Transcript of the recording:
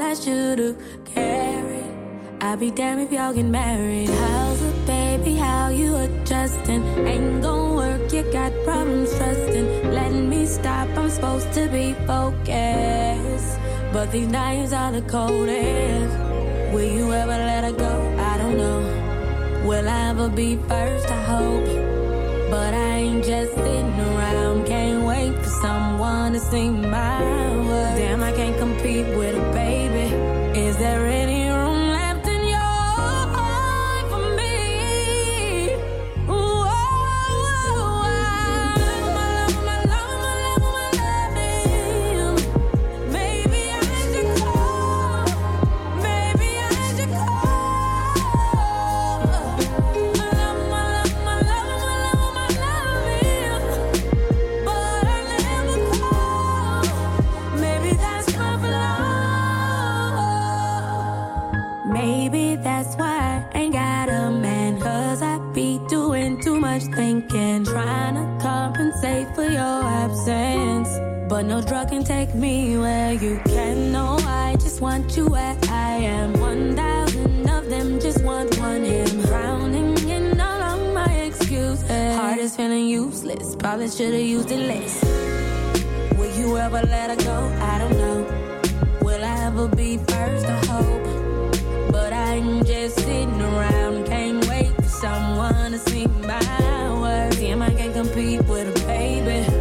all I should've carried. I'd be damned if y'all get married. How's it, baby? How you adjusting? Ain't gon' work, you got problems trusting. Letting me stop, I'm supposed to be focused. But these knives are the coldest. Will you ever let her go? I don't know. Will I ever be first? I hope. But I ain't just sitting around. Can't wait for someone to sing my words. Damn, I can't compete with a baby there any me where you can. No, I just want you where I am. One thousand of them just want one him. Drowning in all of my excuses. Heart is feeling useless. Probably should've used it less. Will you ever let her go? I don't know. Will I ever be first? I hope. But I'm just sitting around. Can't wait for someone to see my worth. Damn, I can't compete with a baby.